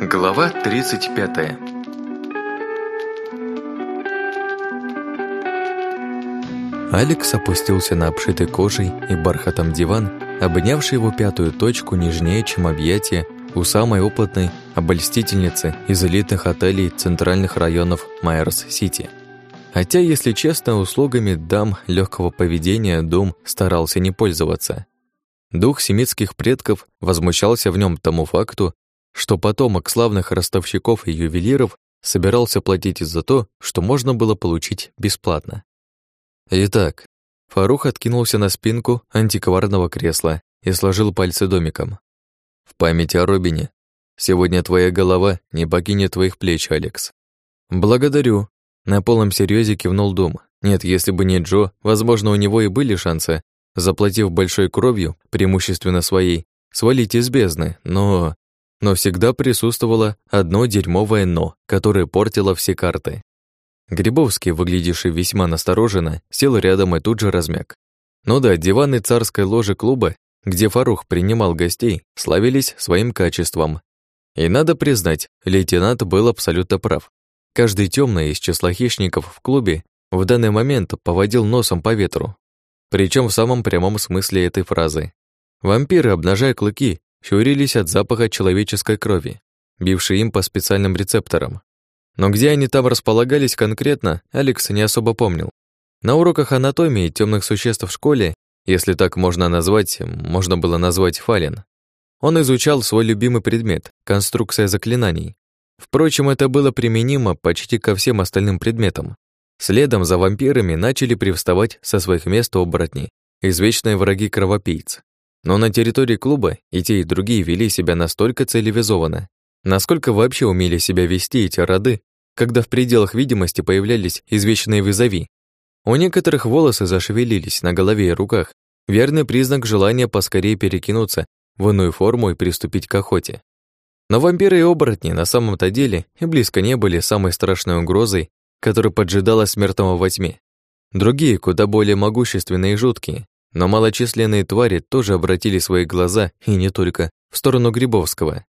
Глава 35 Алекс опустился на обшитый кожей и бархатом диван, обнявший его пятую точку нежнее, чем объятие у самой опытной обольстительницы из элитных отелей центральных районов Майерс-Сити. Хотя, если честно, услугами дам легкого поведения дом старался не пользоваться. Дух семитских предков возмущался в нем тому факту, что потомок славных ростовщиков и ювелиров собирался платить за то, что можно было получить бесплатно. Итак, Фарух откинулся на спинку антикварного кресла и сложил пальцы домиком. В память о Робине. Сегодня твоя голова не покинет твоих плеч, Алекс. Благодарю. На полном серьезе кивнул Дом. Нет, если бы не Джо, возможно, у него и были шансы, заплатив большой кровью, преимущественно своей, свалить из бездны, но... Но всегда присутствовало одно дерьмовое «но», которое портило все карты. Грибовский, выглядевший весьма настороженно, сел рядом и тут же размяк. Ну да, диваны царской ложи клуба где Фарух принимал гостей, славились своим качеством. И надо признать, лейтенант был абсолютно прав. Каждый темный из числа хищников в клубе в данный момент поводил носом по ветру. Причем в самом прямом смысле этой фразы. Вампиры, обнажая клыки, щурились от запаха человеческой крови, бившей им по специальным рецепторам. Но где они там располагались конкретно, Алекс не особо помнил. На уроках анатомии темных существ в школе если так можно назвать, можно было назвать Фален. Он изучал свой любимый предмет — конструкция заклинаний. Впрочем, это было применимо почти ко всем остальным предметам. Следом за вампирами начали привставать со своих мест оборотни, извечные враги кровопийц. Но на территории клуба и те, и другие вели себя настолько цивилизованно, насколько вообще умели себя вести эти роды, когда в пределах видимости появлялись извечные визави, у некоторых волосы зашевелились на голове и руках, верный признак желания поскорее перекинуться в иную форму и приступить к охоте. Но вампиры и оборотни на самом-то деле и близко не были самой страшной угрозой, которая поджидала смертного во тьме. Другие, куда более могущественные и жуткие, но малочисленные твари тоже обратили свои глаза, и не только, в сторону Грибовского.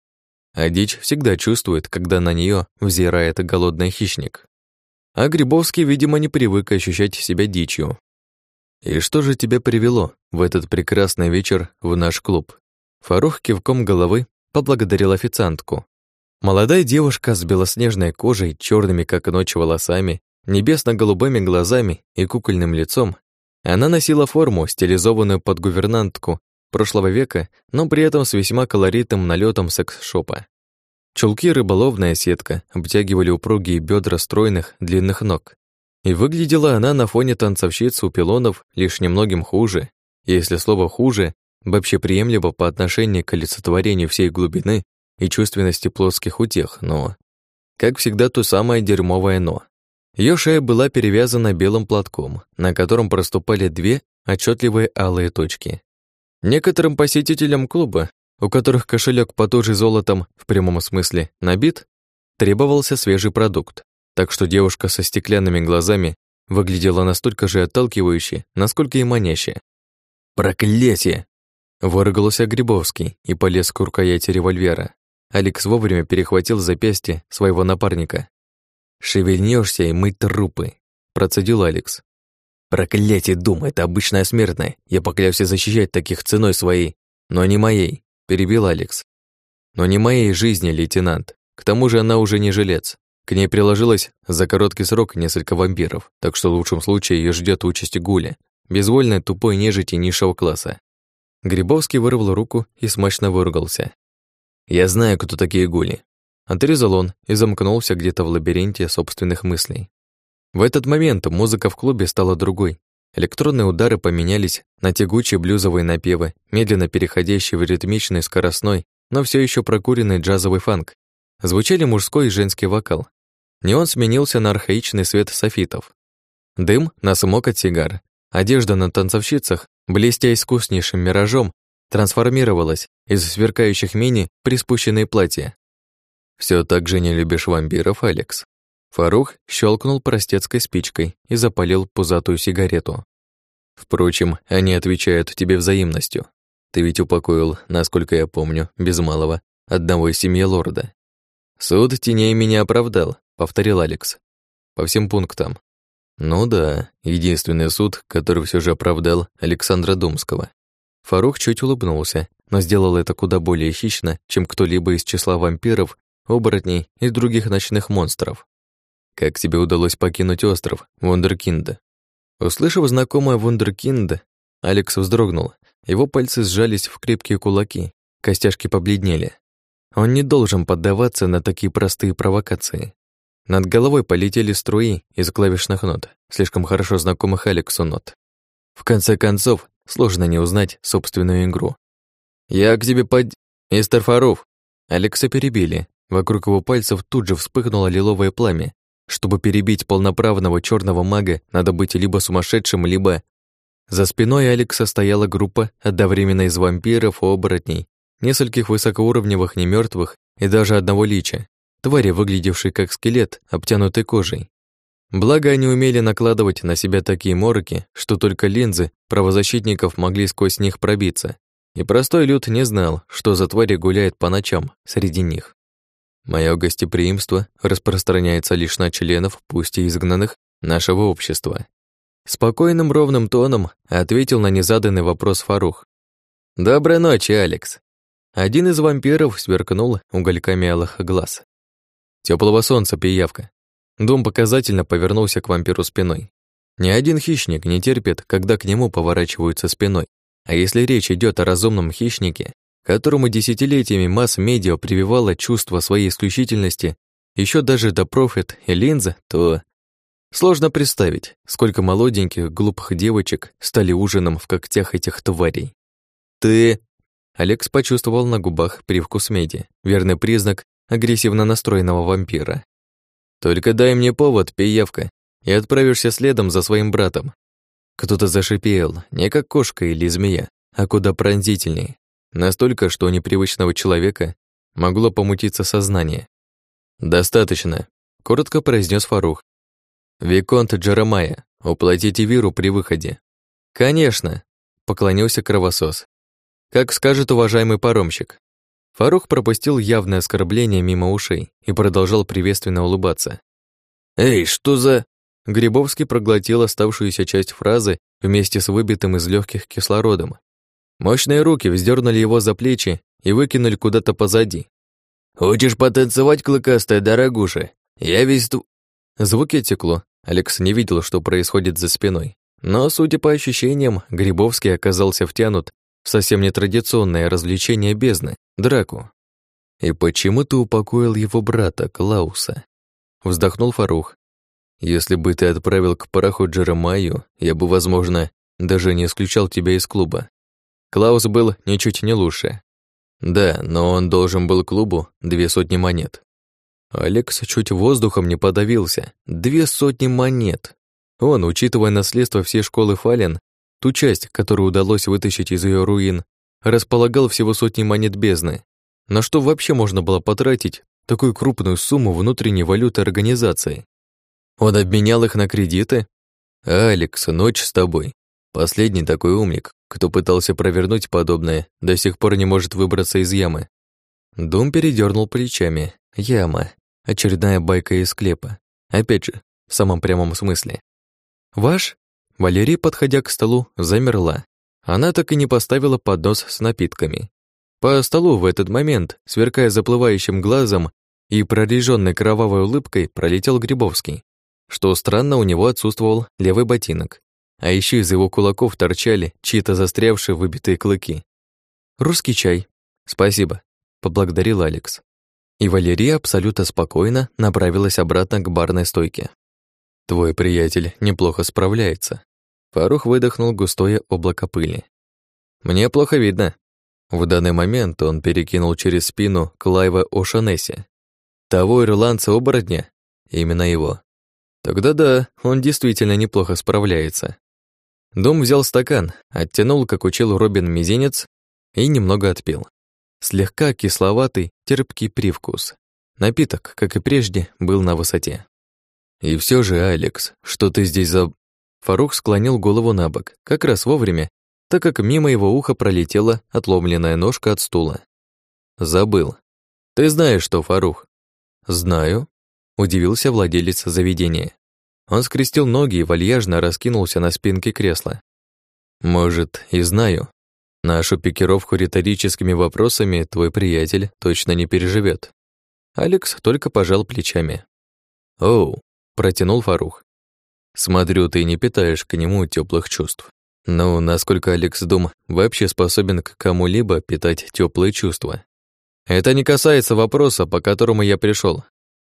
А дичь всегда чувствует, когда на нее взирает голодный хищник. А Грибовский, видимо, не привык ощущать себя дичью. «И что же тебя привело в этот прекрасный вечер в наш клуб?» Фарух кивком головы поблагодарил официантку. Молодая девушка с белоснежной кожей, черными как ночь волосами, небесно-голубыми глазами и кукольным лицом, она носила форму, стилизованную под гувернантку прошлого века, но при этом с весьма колоритным налетом секс-шопа. Чулки рыболовная сетка обтягивали упругие бедра стройных длинных ног. И выглядела она на фоне танцовщиц у пилонов лишь немногим хуже, если слово «хуже» вообще приемлемо по отношению к олицетворению всей глубины и чувственности плоских утех, но... Как всегда, то самое дерьмовое «но». Ее шея была перевязана белым платком, на котором проступали две отчетливые алые точки. Некоторым посетителям клуба у которых кошелек потуже золотом, в прямом смысле, набит, требовался свежий продукт. Так что девушка со стеклянными глазами выглядела настолько же отталкивающе, насколько и маняще. «Проклятие!» Выругался Грибовский и полез к рукояти револьвера. Алекс вовремя перехватил запястье своего напарника. «Шевельнешься и мыть трупы», — процедил Алекс. «Проклятие, Дум, это обычная смертная. Я поклялся защищать таких ценой своей, но не моей перебил Алекс. Но не моей жизни, лейтенант. К тому же она уже не жилец. К ней приложилось за короткий срок несколько вампиров, так что в лучшем случае ее ждет участь гуля, безвольной тупой нежити низшего класса. Грибовский вырвал руку и смачно выругался. «Я знаю, кто такие гули». Отрезал он и замкнулся где-то в лабиринте собственных мыслей. В этот момент музыка в клубе стала другой, Электронные удары поменялись на тягучие блюзовые напевы, медленно переходящие в ритмичный, скоростной, но все еще прокуренный джазовый фанк. Звучали мужской и женский вокал. Неон сменился на архаичный свет софитов. Дым на смог от сигар. Одежда на танцовщицах, блестя искуснейшим миражом, трансформировалась из сверкающих мини приспущенные платья. Все так же не любишь вампиров, Алекс?» Фарух щелкнул простецкой спичкой и запалил пузатую сигарету. Впрочем, они отвечают тебе взаимностью. Ты ведь упокоил, насколько я помню, без малого, одного из семьи лорда. Суд теней меня оправдал, повторил Алекс. По всем пунктам. Ну да, единственный суд, который все же оправдал Александра Думского. Фарух чуть улыбнулся, но сделал это куда более хищно, чем кто-либо из числа вампиров, оборотней и других ночных монстров. Как тебе удалось покинуть остров, Вундеркинда? Услышав знакомое Вундеркинда, Алекс вздрогнул. Его пальцы сжались в крепкие кулаки, костяшки побледнели. Он не должен поддаваться на такие простые провокации. Над головой полетели струи из клавишных нот, слишком хорошо знакомых Алексу нот. В конце концов, сложно не узнать собственную игру. «Я к тебе под... Мистер Фаруф!» Алекса перебили. Вокруг его пальцев тут же вспыхнуло лиловое пламя. Чтобы перебить полноправного черного мага, надо быть либо сумасшедшим, либо... За спиной Алекса стояла группа одновременно из вампиров, оборотней, нескольких высокоуровневых немертвых и даже одного лича, твари, выглядевшей как скелет, обтянутый кожей. Благо, они умели накладывать на себя такие мороки, что только линзы правозащитников могли сквозь них пробиться. И простой люд не знал, что за твари гуляет по ночам среди них. Мое гостеприимство распространяется лишь на членов, пусть и изгнанных, нашего общества. Спокойным ровным тоном ответил на незаданный вопрос Фарух. «Доброй ночи, Алекс». Один из вампиров сверкнул угольками алых глаз. Теплого солнца, пиявка. Дом показательно повернулся к вампиру спиной. Ни один хищник не терпит, когда к нему поворачиваются спиной. А если речь идет о разумном хищнике, которому десятилетиями масс-медиа прививала чувство своей исключительности, еще даже до профит и линза, то сложно представить, сколько молоденьких глупых девочек стали ужином в когтях этих тварей. «Ты...» Алекс почувствовал на губах привкус меди, верный признак агрессивно настроенного вампира. «Только дай мне повод, пиявка, и отправишься следом за своим братом». Кто-то зашипел, не как кошка или змея, а куда пронзительнее. Настолько, что у непривычного человека могло помутиться сознание. «Достаточно», — коротко произнес Фарух. «Виконт Джеремая, уплатите Виру при выходе». «Конечно», — поклонился кровосос. «Как скажет уважаемый паромщик». Фарух пропустил явное оскорбление мимо ушей и продолжал приветственно улыбаться. «Эй, что за...» Грибовский проглотил оставшуюся часть фразы вместе с выбитым из легких кислородом. Мощные руки вздернули его за плечи и выкинули куда-то позади. «Хочешь потанцевать, клыкастая дорогуша? Я весь ту...» Звуки текло. Алекс не видел, что происходит за спиной. Но, судя по ощущениям, Грибовский оказался втянут Совсем нетрадиционное развлечение бездны — драку. «И почему ты упокоил его брата, Клауса?» Вздохнул Фарух. «Если бы ты отправил к параху Джеремаю, я бы, возможно, даже не исключал тебя из клуба. Клаус был ничуть не лучше. Да, но он должен был клубу две сотни монет. Алекс чуть воздухом не подавился. Две сотни монет. Он, учитывая наследство всей школы Фален, Ту часть, которую удалось вытащить из ее руин, располагал всего сотни монет бездны. На что вообще можно было потратить такую крупную сумму внутренней валюты организации? Он обменял их на кредиты? Алекс, ночь с тобой. Последний такой умник, кто пытался провернуть подобное, до сих пор не может выбраться из ямы. Дум передернул плечами. Яма. Очередная байка из склепа. Опять же, в самом прямом смысле. «Ваш?» Валерия, подходя к столу, замерла. Она так и не поставила поднос с напитками. По столу в этот момент, сверкая заплывающим глазом и прореженной кровавой улыбкой, пролетел Грибовский. Что странно, у него отсутствовал левый ботинок. А еще из его кулаков торчали чьи-то застрявшие выбитые клыки. «Русский чай. Спасибо», — поблагодарил Алекс. И Валерия абсолютно спокойно направилась обратно к барной стойке. «Твой приятель неплохо справляется», Фарух выдохнул густое облако пыли. «Мне плохо видно». В данный момент он перекинул через спину Клайва О'Шанесси. Того ирландца-оборотня? Именно его. Тогда да, он действительно неплохо справляется. Дом взял стакан, оттянул, как учил Робин, мизинец и немного отпил. Слегка кисловатый, терпкий привкус. Напиток, как и прежде, был на высоте. И все же, Алекс, что ты здесь за... Фарух склонил голову на бок, как раз вовремя, так как мимо его уха пролетела отломленная ножка от стула. Забыл. Ты знаешь, что, Фарух? Знаю, удивился владелец заведения. Он скрестил ноги и вальяжно раскинулся на спинке кресла. Может, и знаю. Нашу пикировку риторическими вопросами твой приятель точно не переживет. Алекс только пожал плечами. «Оу», — протянул Фарух. «Смотрю, ты не питаешь к нему теплых чувств. Ну, насколько Алекс Дум вообще способен к кому-либо питать теплые чувства? Это не касается вопроса, по которому я пришел.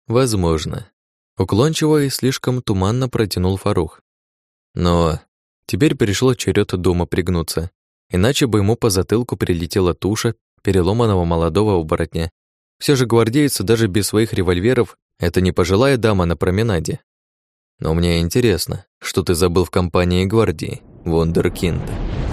Возможно. Уклончиво и слишком туманно протянул Фарух. Но теперь пришло черед дома пригнуться, иначе бы ему по затылку прилетела туша переломанного молодого оборотня. Все же гвардейцы даже без своих револьверов это не пожилая дама на променаде. Но мне интересно, что ты забыл в компании гвардии, Вундеркинда.